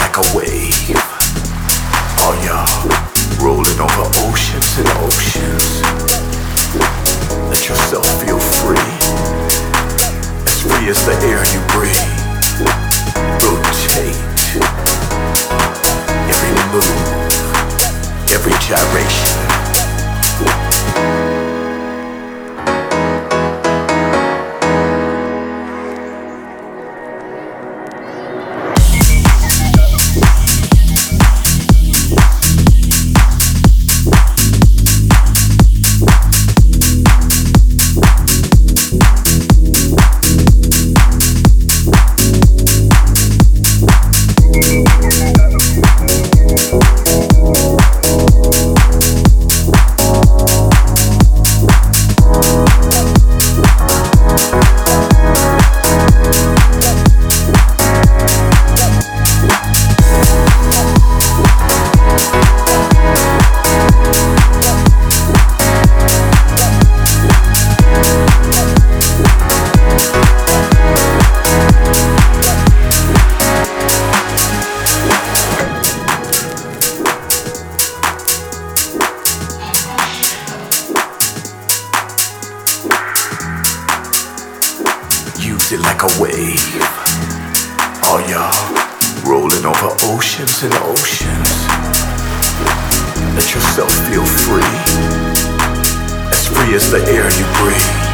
like a wave. oh y'all rolling over oceans and oceans? Let yourself feel free, as free as the air you breathe. Rotate every move, every gyration. Like a wave. Oh, y'all, rolling over oceans and oceans. Let yourself feel free, as free as the air you breathe.